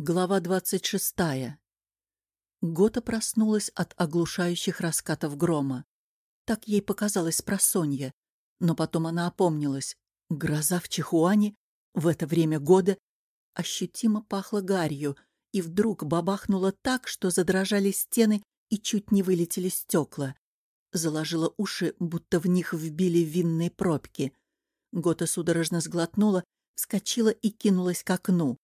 Глава двадцать шестая. Гота проснулась от оглушающих раскатов грома. Так ей показалось просонья. Но потом она опомнилась. Гроза в Чихуане в это время года ощутимо пахло гарью, и вдруг бабахнуло так, что задрожали стены и чуть не вылетели стекла. Заложила уши, будто в них вбили винные пробки. Гота судорожно сглотнула, вскочила и кинулась к окну.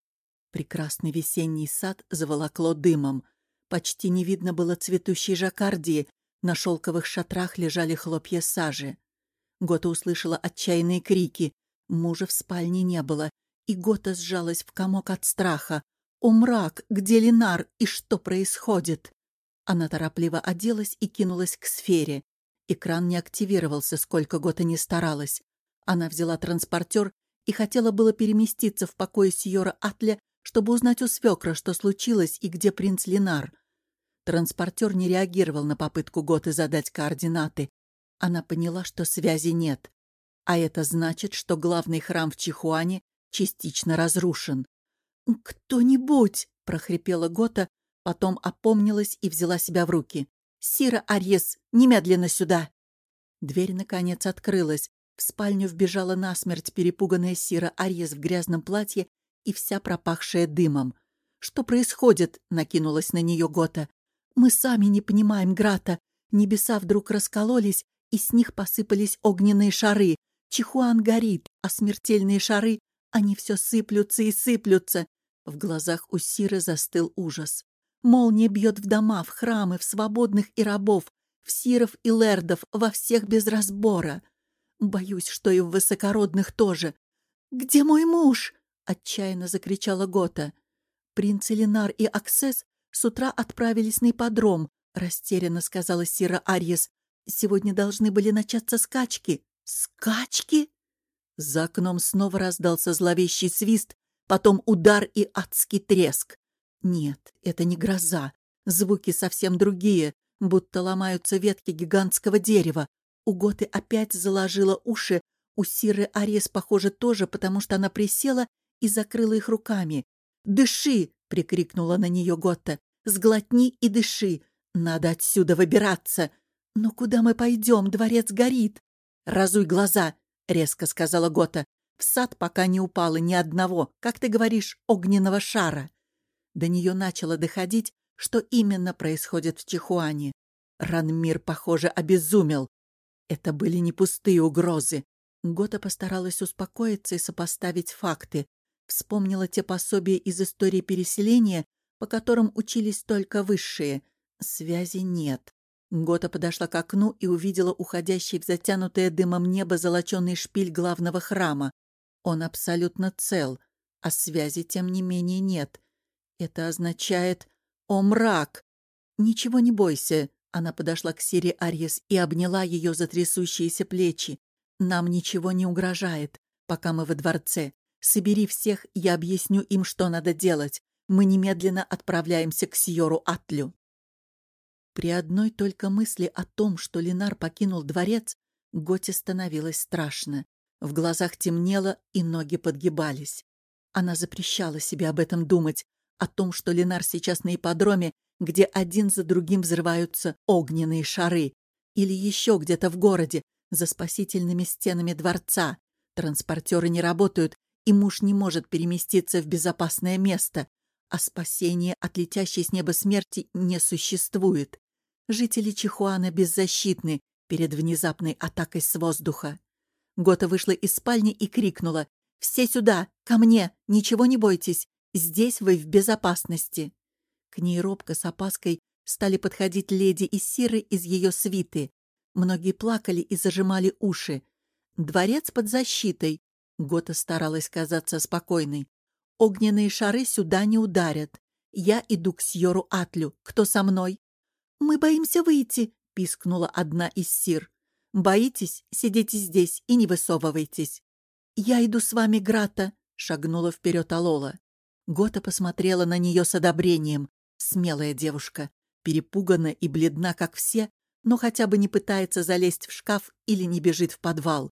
Прекрасный весенний сад заволокло дымом. Почти не видно было цветущей жаккардии, на шелковых шатрах лежали хлопья сажи. Гота услышала отчаянные крики. Мужа в спальне не было, и Гота сжалась в комок от страха. «О, мрак! Где Ленар? И что происходит?» Она торопливо оделась и кинулась к сфере. Экран не активировался, сколько Гота не старалась. Она взяла транспортер и хотела было переместиться в покое Сьора Атля, чтобы узнать у свекра, что случилось и где принц Ленар. Транспортер не реагировал на попытку Готы задать координаты. Она поняла, что связи нет. А это значит, что главный храм в Чихуане частично разрушен. «Кто-нибудь!» — прохрипела Гота, потом опомнилась и взяла себя в руки. «Сира Арьес, немедленно сюда!» Дверь, наконец, открылась. В спальню вбежала насмерть перепуганная Сира Арьес в грязном платье и вся пропахшая дымом. «Что происходит?» — накинулась на нее Гота. «Мы сами не понимаем, Грата. Небеса вдруг раскололись, и с них посыпались огненные шары. Чихуан горит, а смертельные шары, они все сыплются и сыплются». В глазах у Сиры застыл ужас. Молния бьет в дома, в храмы, в свободных и рабов, в сиров и лердов, во всех без разбора. Боюсь, что и в высокородных тоже. «Где мой муж?» — отчаянно закричала Гота. «Принц Элинар и Аксес с утра отправились на ипподром», — растерянно сказала Сира Арьес. «Сегодня должны были начаться скачки». «Скачки?» За окном снова раздался зловещий свист, потом удар и адский треск. Нет, это не гроза. Звуки совсем другие, будто ломаются ветки гигантского дерева. У Готы опять заложила уши, у Сиры Арес, похоже, тоже, потому что она присела и закрыла их руками. «Дыши!» — прикрикнула на нее Готта. «Сглотни и дыши! Надо отсюда выбираться!» «Но куда мы пойдем? Дворец горит!» «Разуй глаза!» — резко сказала Гота. «В сад пока не упало ни одного, как ты говоришь, огненного шара!» До нее начало доходить, что именно происходит в Чихуане. Ранмир, похоже, обезумел. Это были не пустые угрозы. Гота постаралась успокоиться и сопоставить факты. Вспомнила те пособия из истории переселения, по которым учились только высшие. Связи нет. Гота подошла к окну и увидела уходящий в затянутое дымом небо золоченый шпиль главного храма. Он абсолютно цел, а связи, тем не менее, нет. Это означает «О, мрак!» «Ничего не бойся», — она подошла к Сире Арьес и обняла ее за трясущиеся плечи. «Нам ничего не угрожает, пока мы во дворце. Собери всех, я объясню им, что надо делать. Мы немедленно отправляемся к Сьору Атлю». При одной только мысли о том, что Ленар покинул дворец, Готе становилось страшно. В глазах темнело, и ноги подгибались. Она запрещала себе об этом думать, о том, что Ленар сейчас на ипподроме, где один за другим взрываются огненные шары, или еще где-то в городе, за спасительными стенами дворца. Транспортеры не работают, и муж не может переместиться в безопасное место, а спасения от летящей с неба смерти не существует. Жители Чихуана беззащитны перед внезапной атакой с воздуха. Гота вышла из спальни и крикнула «Все сюда! Ко мне! Ничего не бойтесь! Здесь вы в безопасности!» К ней робко с опаской стали подходить леди и сиры из ее свиты. Многие плакали и зажимали уши. Дворец под защитой, Гота старалась казаться спокойной. «Огненные шары сюда не ударят. Я иду к Сьору Атлю. Кто со мной?» «Мы боимся выйти», — пискнула одна из сир. «Боитесь? Сидите здесь и не высовывайтесь». «Я иду с вами, Грата», — шагнула вперед Алола. Гота посмотрела на нее с одобрением. Смелая девушка, перепугана и бледна, как все, но хотя бы не пытается залезть в шкаф или не бежит в подвал.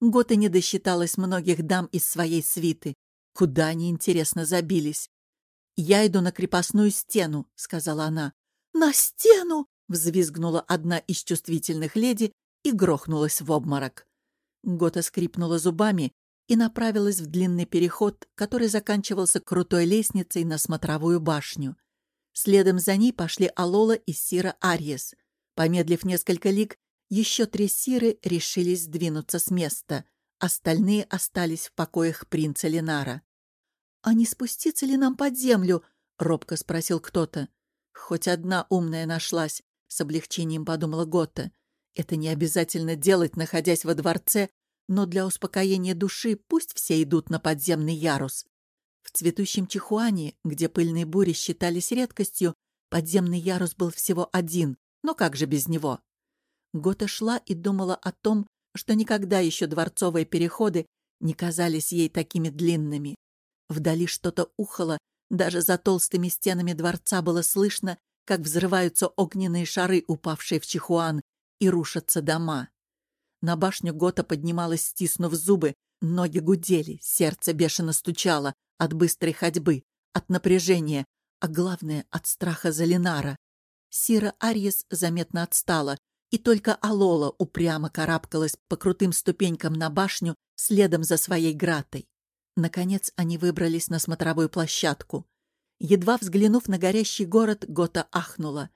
Гота не досчиталась многих дам из своей свиты. Куда они, интересно, забились? «Я иду на крепостную стену», — сказала она. «На стену!» — взвизгнула одна из чувствительных леди и грохнулась в обморок. Гота скрипнула зубами и направилась в длинный переход, который заканчивался крутой лестницей на смотровую башню. Следом за ней пошли Алола и Сира Арьес. Помедлив несколько лик, еще три Сиры решились сдвинуться с места. Остальные остались в покоях принца Ленара. «А не спуститься ли нам под землю?» — робко спросил кто-то. «Хоть одна умная нашлась», — с облегчением подумала Готта. «Это не обязательно делать, находясь во дворце, но для успокоения души пусть все идут на подземный ярус. В цветущем Чихуане, где пыльные бури считались редкостью, подземный ярус был всего один, но как же без него? Гота шла и думала о том, что никогда еще дворцовые переходы не казались ей такими длинными. Вдали что-то ухало, даже за толстыми стенами дворца было слышно, как взрываются огненные шары, упавшие в Чихуан, и рушатся дома. На башню Гота поднималась, стиснув зубы, ноги гудели, сердце бешено стучало, от быстрой ходьбы, от напряжения, а главное, от страха за Ленара. Сира Арьес заметно отстала, и только Алола упрямо карабкалась по крутым ступенькам на башню следом за своей гратой. Наконец они выбрались на смотровую площадку. Едва взглянув на горящий город, Гота ахнула.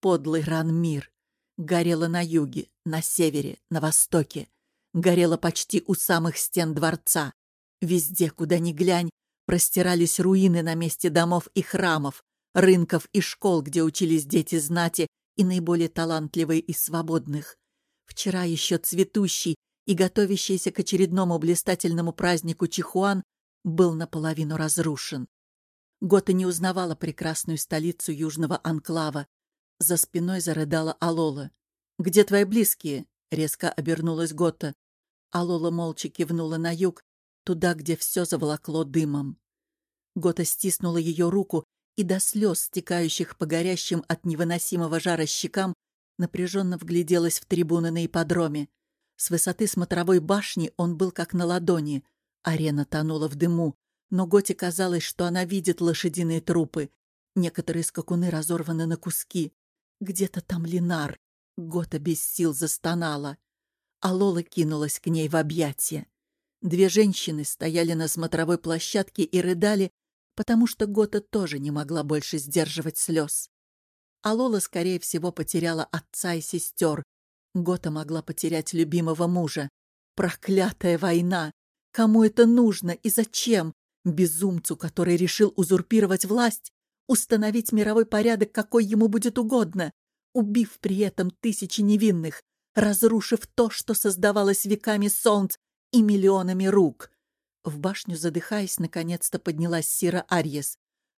Подлый Ранмир. Горело на юге, на севере, на востоке. Горело почти у самых стен дворца. Везде, куда ни глянь, простирались руины на месте домов и храмов, рынков и школ, где учились дети знати и наиболее талантливые из свободных. Вчера еще цветущий и готовящийся к очередному блистательному празднику Чихуан был наполовину разрушен. Гота не узнавала прекрасную столицу Южного Анклава. За спиной зарыдала Алола. «Где твои близкие?» — резко обернулась Гота. Алола молча кивнула на юг, туда, где все заволокло дымом. Гота стиснула ее руку и до слез, стекающих по горящим от невыносимого жара щекам, напряженно вгляделась в трибуны на ипподроме. С высоты смотровой башни он был как на ладони. Арена тонула в дыму, но Готе казалось, что она видит лошадиные трупы. Некоторые скакуны разорваны на куски. Где-то там Линар. Гота без сил застонала. А Лола кинулась к ней в объятия. Две женщины стояли на смотровой площадке и рыдали, потому что Гота тоже не могла больше сдерживать слез. А Лола, скорее всего, потеряла отца и сестер. Гота могла потерять любимого мужа. Проклятая война! Кому это нужно и зачем? Безумцу, который решил узурпировать власть, установить мировой порядок, какой ему будет угодно, убив при этом тысячи невинных, разрушив то, что создавалось веками солнц и миллионами рук. В башню, задыхаясь, наконец-то поднялась Сира Арьес.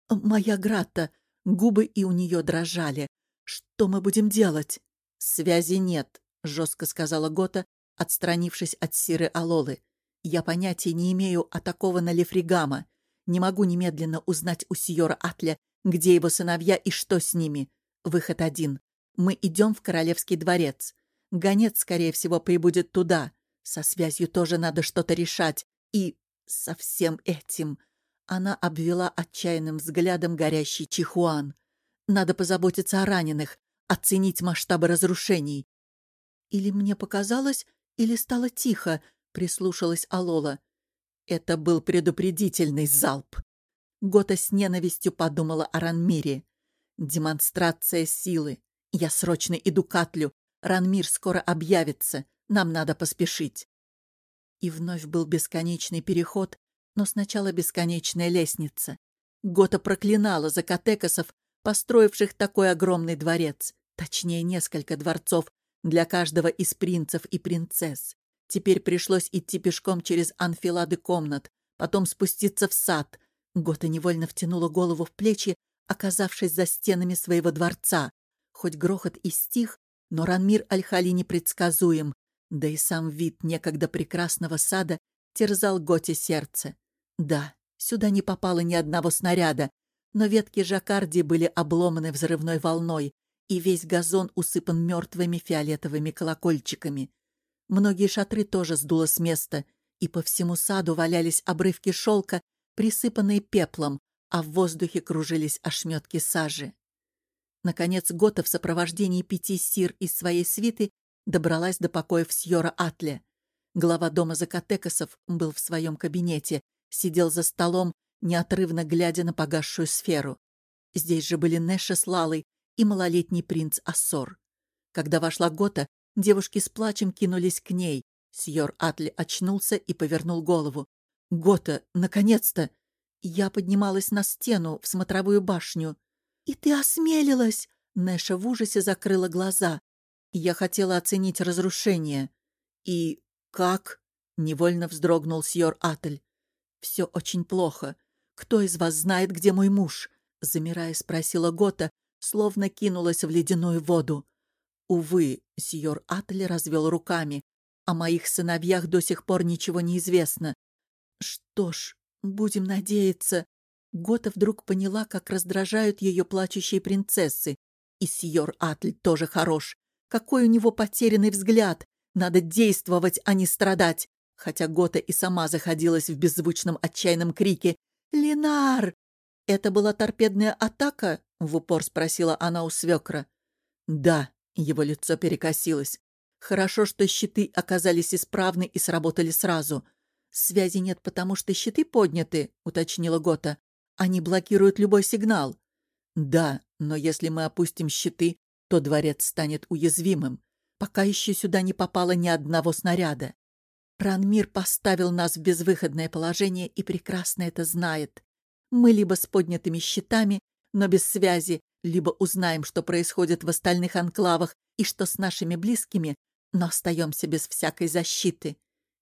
«Моя Гратта!» Губы и у нее дрожали. «Что мы будем делать?» «Связи нет», — жестко сказала Гота, отстранившись от Сиры Алолы. «Я понятия не имею о такого на Лефригама. Не могу немедленно узнать у Сиора Атля, где его сыновья и что с ними. Выход один. Мы идем в Королевский дворец. Гонец, скорее всего, прибудет туда. Со связью тоже надо что-то решать. И со всем этим она обвела отчаянным взглядом горящий Чихуан. Надо позаботиться о раненых, оценить масштабы разрушений. Или мне показалось, или стало тихо, прислушалась Алола. Это был предупредительный залп. Гота с ненавистью подумала о Ранмире. Демонстрация силы. Я срочно иду к Атлю. Ранмир скоро объявится. Нам надо поспешить. И вновь был бесконечный переход, но сначала бесконечная лестница. Гота проклинала закатекосов, построивших такой огромный дворец, точнее, несколько дворцов для каждого из принцев и принцесс. Теперь пришлось идти пешком через анфилады комнат, потом спуститься в сад. Гота невольно втянула голову в плечи, оказавшись за стенами своего дворца. Хоть грохот и стих, но Ранмир Аль-Хали непредсказуем, да и сам вид некогда прекрасного сада терзал Готе сердце. Да, сюда не попало ни одного снаряда, но ветки жаккарди были обломаны взрывной волной, и весь газон усыпан мертвыми фиолетовыми колокольчиками. Многие шатры тоже сдуло с места, и по всему саду валялись обрывки шелка, присыпанные пеплом, а в воздухе кружились ошметки сажи. Наконец Гота в сопровождении пяти сир из своей свиты добралась до покоев Сьора Атле. Глава дома Закатекасов был в своем кабинете, сидел за столом, неотрывно глядя на погасшую сферу. Здесь же были Нэша с Лалой и малолетний принц Ассор. Когда вошла Гота, девушки с плачем кинулись к ней. Сьор Атли очнулся и повернул голову. «Гота, наконец-то!» Я поднималась на стену, в смотровую башню. «И ты осмелилась!» Нэша в ужасе закрыла глаза. Я хотела оценить разрушение. «И как?» — невольно вздрогнул Сьор Атель. «Все очень плохо. Кто из вас знает, где мой муж?» Замирая, спросила Гота, словно кинулась в ледяную воду. Увы, Сьор Атель развел руками. О моих сыновьях до сих пор ничего не известно. Что ж, будем надеяться. Гота вдруг поняла, как раздражают ее плачущие принцессы. И Сьор Атль тоже хорош. Какой у него потерянный взгляд. Надо действовать, а не страдать. Хотя Гота и сама заходилась в беззвучном отчаянном крике. «Ленар!» «Это была торпедная атака?» — в упор спросила она у свекра. «Да», — его лицо перекосилось. «Хорошо, что щиты оказались исправны и сработали сразу. Связи нет, потому что щиты подняты», — уточнила Гота. Они блокируют любой сигнал. Да, но если мы опустим щиты, то дворец станет уязвимым. Пока еще сюда не попало ни одного снаряда. Ранмир поставил нас в безвыходное положение и прекрасно это знает. Мы либо с поднятыми щитами, но без связи, либо узнаем, что происходит в остальных анклавах и что с нашими близкими, но остаемся без всякой защиты.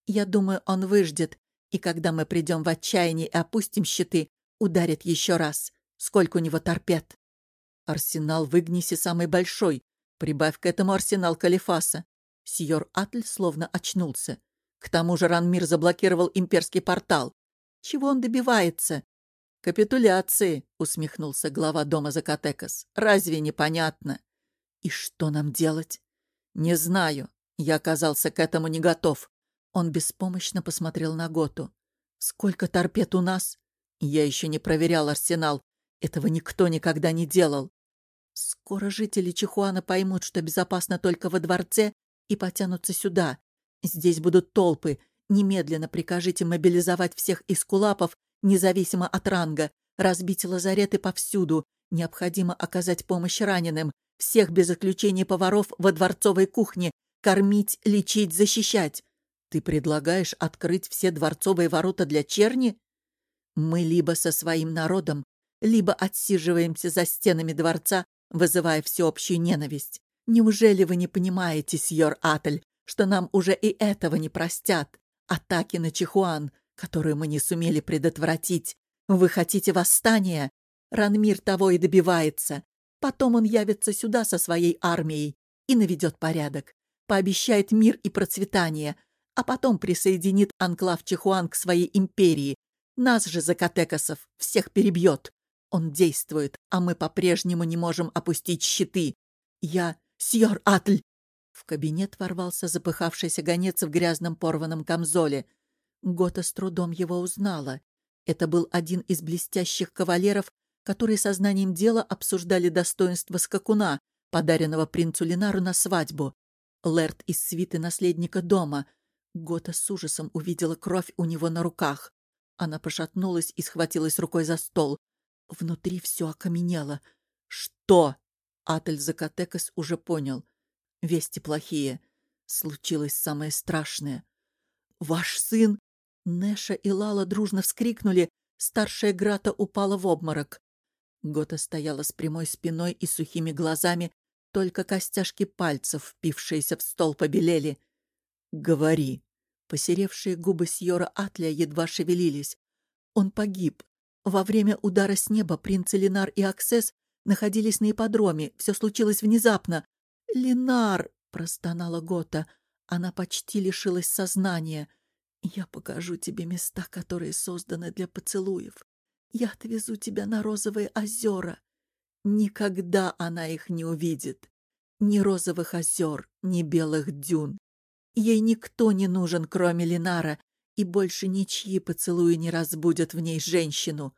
Я думаю, он выждет, и когда мы придем в отчаяние и опустим щиты, Ударит еще раз. Сколько у него торпед? Арсенал в Игнисе самый большой. Прибавь к этому арсенал Калифаса. Сьор Атль словно очнулся. К тому же Ранмир заблокировал имперский портал. Чего он добивается? «Капитуляции», — усмехнулся глава дома Закатекас. «Разве непонятно?» «И что нам делать?» «Не знаю. Я оказался к этому не готов». Он беспомощно посмотрел на Готу. «Сколько торпед у нас?» Я еще не проверял арсенал. Этого никто никогда не делал. Скоро жители Чихуана поймут, что безопасно только во дворце, и потянутся сюда. Здесь будут толпы. Немедленно прикажите мобилизовать всех искулапов, независимо от ранга, разбить лазареты повсюду. Необходимо оказать помощь раненым, всех без исключения поваров во дворцовой кухне, кормить, лечить, защищать. Ты предлагаешь открыть все дворцовые ворота для черни? Мы либо со своим народом, либо отсиживаемся за стенами дворца, вызывая всеобщую ненависть. Неужели вы не понимаете, сьор Атель, что нам уже и этого не простят? Атаки на Чихуан, которую мы не сумели предотвратить. Вы хотите восстания? Ранмир того и добивается. Потом он явится сюда со своей армией и наведет порядок. Пообещает мир и процветание, а потом присоединит анклав Чихуан к своей империи, нас же, Закатекасов, всех перебьет. Он действует, а мы по-прежнему не можем опустить щиты. Я... Сьор Атль!» В кабинет ворвался запыхавшийся гонец в грязном порванном камзоле. Гота с трудом его узнала. Это был один из блестящих кавалеров, которые сознанием дела обсуждали достоинство скакуна, подаренного принцу Ленару на свадьбу. Лэрд из свиты наследника дома. Гота с ужасом увидела кровь у него на руках. Она пошатнулась и схватилась рукой за стол. Внутри все окаменело. «Что?» Атель Закатекас уже понял. Вести плохие. Случилось самое страшное. «Ваш сын!» Нэша и Лала дружно вскрикнули. Старшая Грата упала в обморок. Гота стояла с прямой спиной и сухими глазами, только костяшки пальцев, впившиеся в стол, побелели. «Говори!» Посеревшие губы Сьора Атля едва шевелились. Он погиб. Во время удара с неба принц Ленар и Аксес находились на ипподроме. Все случилось внезапно. «Ленар!» — простонала Гота. Она почти лишилась сознания. «Я покажу тебе места, которые созданы для поцелуев. Я отвезу тебя на розовые озера». Никогда она их не увидит. Ни розовых озер, ни белых дюн. Ей никто не нужен, кроме Ленара, и больше ничьи поцелуи не разбудят в ней женщину.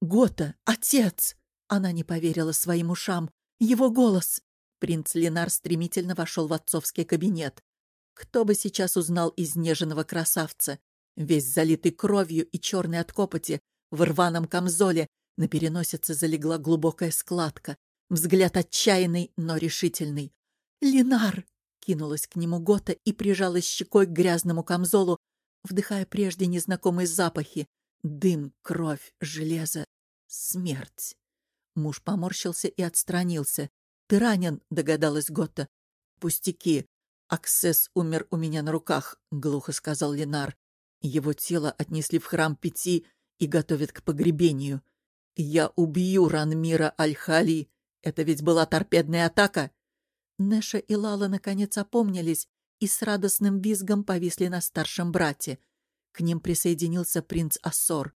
Гота, отец!» Она не поверила своим ушам. Его голос! Принц Ленар стремительно вошел в отцовский кабинет. Кто бы сейчас узнал изнеженного красавца? Весь залитый кровью и черный от копоти, в рваном камзоле, на переносице залегла глубокая складка. Взгляд отчаянный, но решительный. «Ленар!» — кинулась к нему Гота и прижалась щекой к грязному камзолу, вдыхая прежде незнакомые запахи. Дым, кровь, железо, смерть. Муж поморщился и отстранился. «Ты ранен», — догадалась Готта. «Пустяки. Аксесс умер у меня на руках», — глухо сказал Ленар. Его тело отнесли в храм Пяти и готовят к погребению. «Я убью Ранмира Аль-Хали. Это ведь была торпедная атака?» Нэша и Лала наконец опомнились и с радостным визгом повисли на старшем брате. К ним присоединился принц Ассор.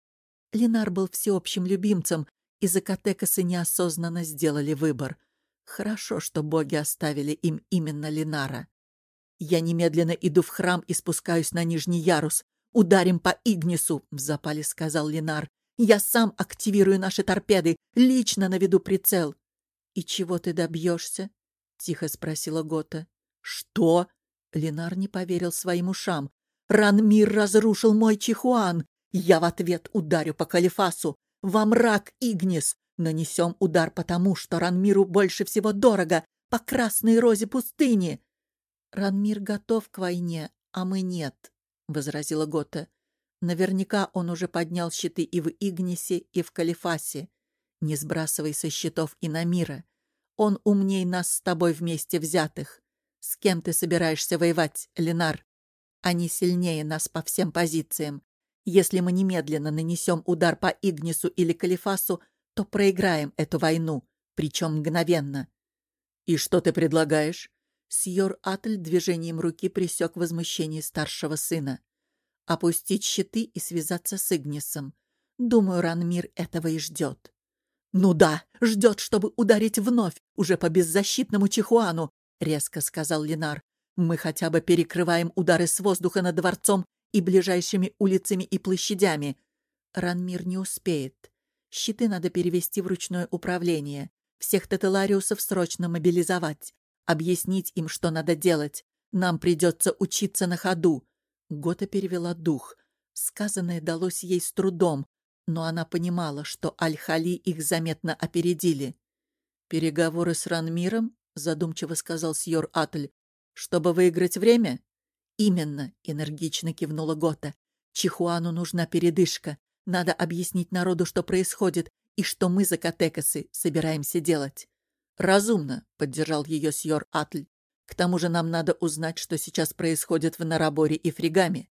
Ленар был всеобщим любимцем, и Закатекасы неосознанно сделали выбор. Хорошо, что боги оставили им именно Ленара. Я немедленно иду в храм и спускаюсь на нижний ярус. Ударим по Игнису, — в запале сказал Ленар. Я сам активирую наши торпеды, лично наведу прицел. И чего ты добьешься? — тихо спросила Гота. Что? Ленар не поверил своим ушам. Ранмир разрушил мой Чихуан. Я в ответ ударю по Калифасу. Во мрак, Игнис! Нанесем удар потому, что Ранмиру больше всего дорого, по красной розе пустыни. Ранмир готов к войне, а мы нет, — возразила Гота. Наверняка он уже поднял щиты и в Игнисе, и в Калифасе. Не сбрасывай со щитов и на мира. Он умней нас с тобой вместе взятых. С кем ты собираешься воевать, Ленар? Они сильнее нас по всем позициям. Если мы немедленно нанесем удар по Игнису или Калифасу, то проиграем эту войну, причем мгновенно. «И что ты предлагаешь?» Сьор Атль движением руки пресек возмущение старшего сына. «Опустить щиты и связаться с Игнисом. Думаю, Ранмир этого и ждет». «Ну да, ждет, чтобы ударить вновь, уже по беззащитному Чихуану», — резко сказал Ленар. «Мы хотя бы перекрываем удары с воздуха над дворцом и ближайшими улицами и площадями. Ранмир не успеет. Щиты надо перевести в ручное управление. Всех тетелариусов срочно мобилизовать. Объяснить им, что надо делать. Нам придется учиться на ходу. Гота перевела дух. Сказанное далось ей с трудом, но она понимала, что Аль-Хали их заметно опередили. «Переговоры с Ранмиром?» — задумчиво сказал Сьор Атль. «Чтобы выиграть время?» «Именно», — энергично кивнула Гота. «Чихуану нужна передышка. Надо объяснить народу, что происходит, и что мы, закатекасы, собираемся делать». «Разумно», — поддержал ее Сьор Атль. «К тому же нам надо узнать, что сейчас происходит в Нараборе и Фригаме.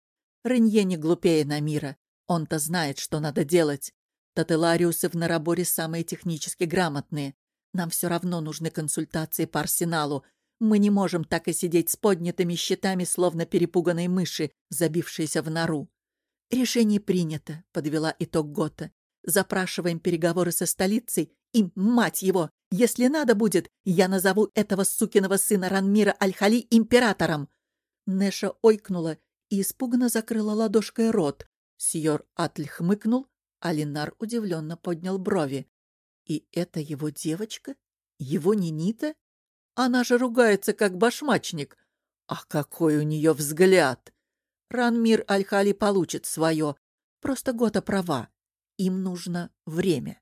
Ренье не глупее Намира. Он-то знает, что надо делать. Тателариусы в Нараборе самые технически грамотные. Нам все равно нужны консультации по арсеналу, мы не можем так и сидеть с поднятыми щитами, словно перепуганные мыши, забившиеся в нору. Решение принято, подвела итог Гота. Запрашиваем переговоры со столицей, и, мать его, если надо будет, я назову этого сукиного сына Ранмира Аль-Хали императором. Неша ойкнула и испуганно закрыла ладошкой рот. Сьор Атль хмыкнул, а Ленар удивленно поднял брови. И это его девочка? Его Нинита? Она же ругается, как башмачник. А какой у нее взгляд! Ранмир Аль-Хали получит свое. Просто Гота права. Им нужно время.